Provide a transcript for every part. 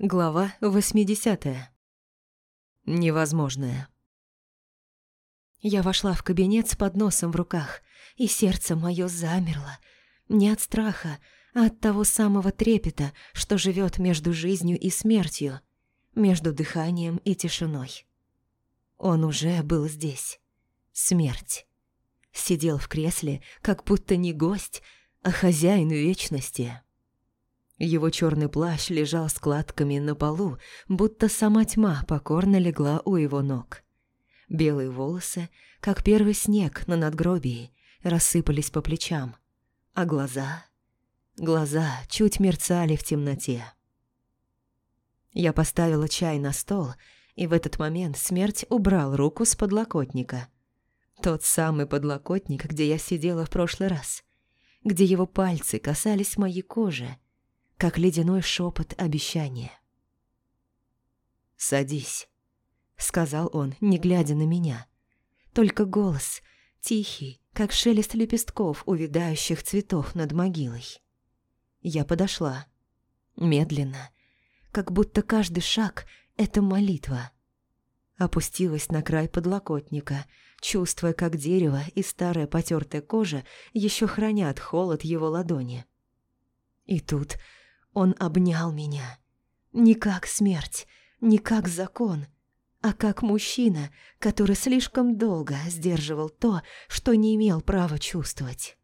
Глава 80. Невозможное. Я вошла в кабинет с подносом в руках, и сердце мое замерло. Не от страха, а от того самого трепета, что живет между жизнью и смертью, между дыханием и тишиной. Он уже был здесь. Смерть. Сидел в кресле, как будто не гость, а хозяин вечности. Его черный плащ лежал складками на полу, будто сама тьма покорно легла у его ног. Белые волосы, как первый снег на надгробии, рассыпались по плечам, а глаза... Глаза чуть мерцали в темноте. Я поставила чай на стол, и в этот момент смерть убрал руку с подлокотника. Тот самый подлокотник, где я сидела в прошлый раз, где его пальцы касались моей кожи, как ледяной шепот обещания. «Садись», — сказал он, не глядя на меня. Только голос, тихий, как шелест лепестков увядающих цветов над могилой. Я подошла. Медленно, как будто каждый шаг — это молитва. Опустилась на край подлокотника, чувствуя, как дерево и старая потертая кожа еще хранят холод его ладони. И тут он обнял меня. Не как смерть, не как закон, а как мужчина, который слишком долго сдерживал то, что не имел права чувствовать.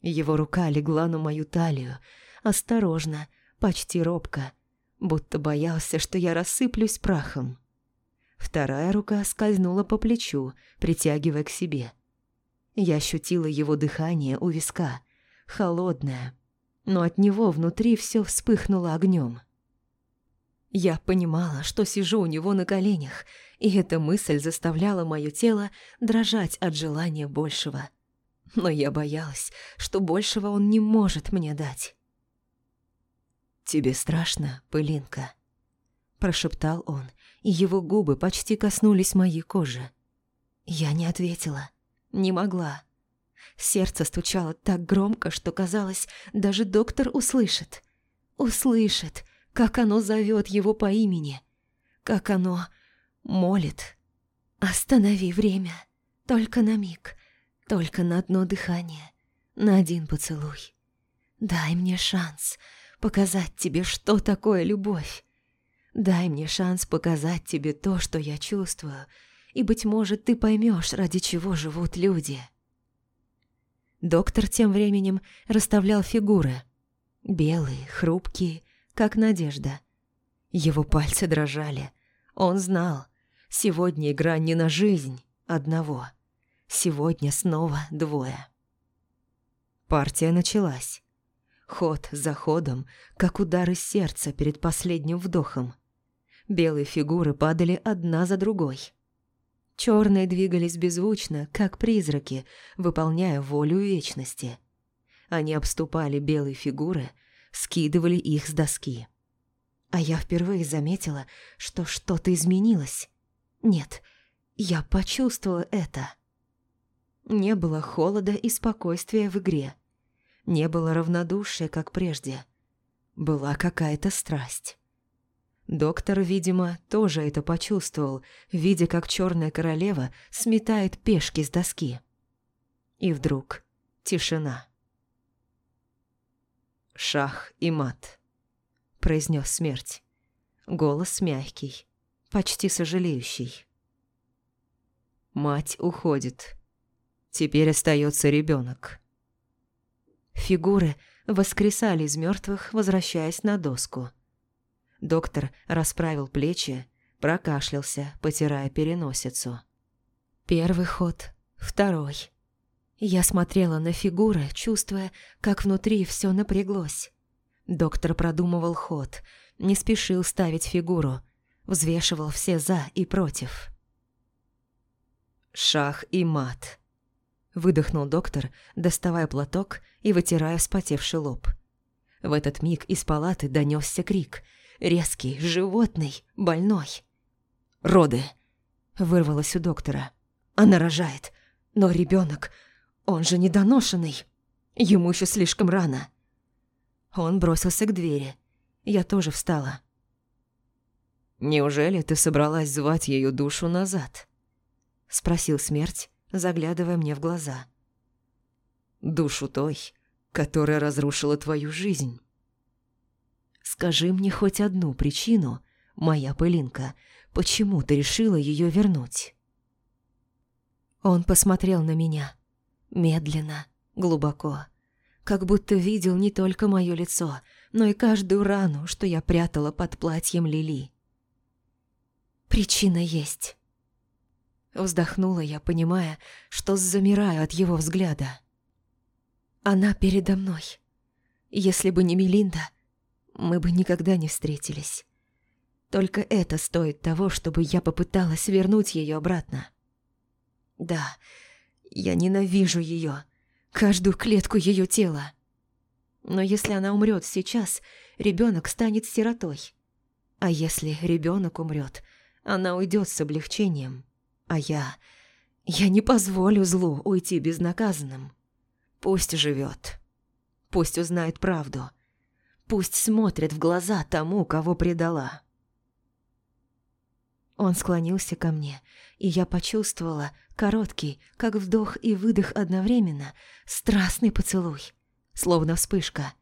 Его рука легла на мою талию, осторожно, почти робко, будто боялся, что я рассыплюсь прахом. Вторая рука скользнула по плечу, притягивая к себе. Я ощутила его дыхание у виска, холодное, но от него внутри все вспыхнуло огнем. Я понимала, что сижу у него на коленях, и эта мысль заставляла мое тело дрожать от желания большего. Но я боялась, что большего он не может мне дать. «Тебе страшно, пылинка?» Прошептал он, и его губы почти коснулись моей кожи. Я не ответила, не могла. Сердце стучало так громко, что казалось, даже доктор услышит. Услышит, как оно зовет его по имени. Как оно молит. «Останови время. Только на миг. Только на одно дыхание. На один поцелуй. Дай мне шанс показать тебе, что такое любовь. Дай мне шанс показать тебе то, что я чувствую, и, быть может, ты поймешь, ради чего живут люди». Доктор тем временем расставлял фигуры. Белые, хрупкие, как надежда. Его пальцы дрожали. Он знал, сегодня игра не на жизнь одного. Сегодня снова двое. Партия началась. Ход за ходом, как удары сердца перед последним вдохом. Белые фигуры падали одна за другой. Черные двигались беззвучно, как призраки, выполняя волю вечности. Они обступали белые фигуры, скидывали их с доски. А я впервые заметила, что что-то изменилось. Нет, я почувствовала это. Не было холода и спокойствия в игре. Не было равнодушия, как прежде. Была какая-то страсть. Доктор, видимо, тоже это почувствовал, видя, как черная королева сметает пешки с доски. И вдруг тишина. «Шах и мат», — произнес смерть. Голос мягкий, почти сожалеющий. Мать уходит. Теперь остается ребенок. Фигуры воскресали из мертвых, возвращаясь на доску. Доктор расправил плечи, прокашлялся, потирая переносицу. Первый ход, второй. Я смотрела на фигуры, чувствуя, как внутри все напряглось. Доктор продумывал ход, не спешил ставить фигуру, взвешивал все «за» и «против». «Шах и мат», — выдохнул доктор, доставая платок и вытирая вспотевший лоб. В этот миг из палаты донесся крик — резкий, животный, больной. «Роды!» – вырвалось у доктора. «Она рожает, но ребенок, он же недоношенный, ему еще слишком рано». Он бросился к двери. Я тоже встала. «Неужели ты собралась звать ее душу назад?» — спросил смерть, заглядывая мне в глаза. «Душу той, которая разрушила твою жизнь». «Скажи мне хоть одну причину, моя пылинка, почему ты решила ее вернуть?» Он посмотрел на меня, медленно, глубоко, как будто видел не только мое лицо, но и каждую рану, что я прятала под платьем Лили. Причина есть. Вздохнула я, понимая, что замираю от его взгляда. Она передо мной. Если бы не Мелинда, мы бы никогда не встретились. Только это стоит того, чтобы я попыталась вернуть ее обратно. Да, я ненавижу ее, каждую клетку ее тела. Но если она умрет сейчас, ребенок станет сиротой. А если ребенок умрет, она уйдет с облегчением. А я... Я не позволю злу уйти безнаказанным. Пусть живет. Пусть узнает правду. Пусть смотрит в глаза тому, кого предала. Он склонился ко мне, и я почувствовала короткий, как вдох и выдох одновременно, страстный поцелуй, словно вспышка.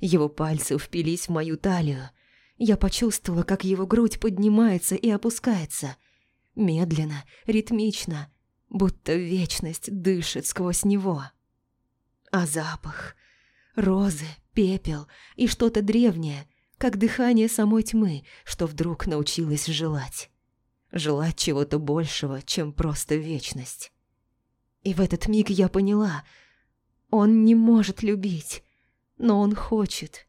Его пальцы впились в мою талию, я почувствовала, как его грудь поднимается и опускается. Медленно, ритмично, будто вечность дышит сквозь него. А запах? Розы, пепел и что-то древнее, как дыхание самой тьмы, что вдруг научилась желать. Желать чего-то большего, чем просто вечность. И в этот миг я поняла, он не может любить, но он хочет,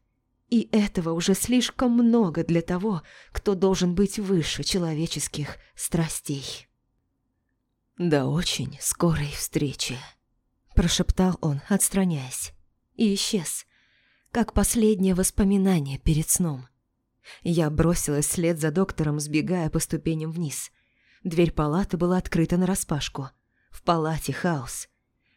и этого уже слишком много для того, кто должен быть выше человеческих страстей. «До очень скорой встречи», – прошептал он, отстраняясь, и исчез, как последнее воспоминание перед сном. Я бросилась вслед за доктором, сбегая по ступеням вниз. Дверь палаты была открыта нараспашку. В палате хаос.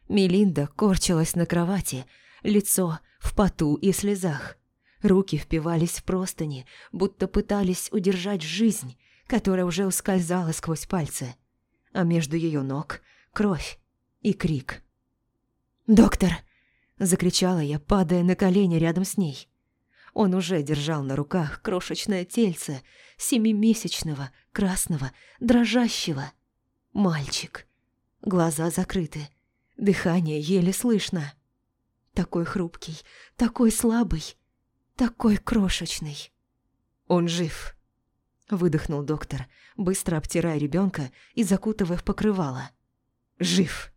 Мелинда корчилась на кровати, лицо в поту и слезах. Руки впивались в простыни, будто пытались удержать жизнь, которая уже ускользала сквозь пальцы. А между ее ног — кровь и крик. «Доктор!» — закричала я, падая на колени рядом с ней. Он уже держал на руках крошечное тельце семимесячного, красного, дрожащего. Мальчик. Глаза закрыты, дыхание еле слышно. Такой хрупкий, такой слабый — такой крошечный. Он жив. Выдохнул доктор, быстро обтирая ребенка и закутывая в покрывало. Жив.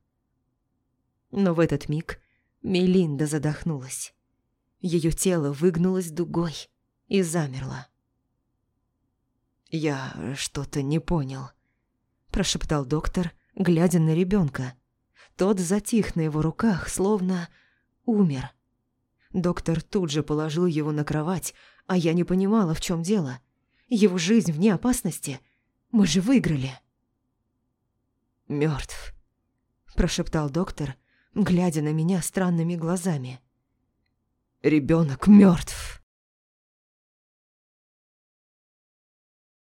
Но в этот миг Мелинда задохнулась. Ее тело выгнулось дугой и замерло. «Я что-то не понял», – прошептал доктор, глядя на ребенка. Тот затих на его руках, словно умер – Доктор тут же положил его на кровать, а я не понимала, в чем дело. Его жизнь вне опасности. Мы же выиграли. Мертв, прошептал доктор, глядя на меня странными глазами. Ребенок мертв.